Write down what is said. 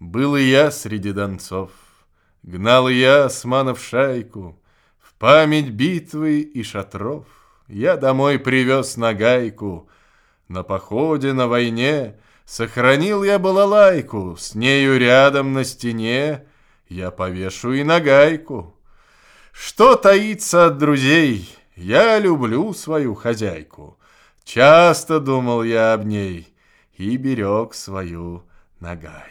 Был и я среди донцов, Гнал и я османов шайку, В память битвы и шатров Я домой привез нагайку. На походе, на войне Сохранил я балалайку, С нею рядом на стене Я повешу и нагайку. Что таится от друзей? Я люблю свою хозяйку. Часто думал я об ней И берег свою нагайку.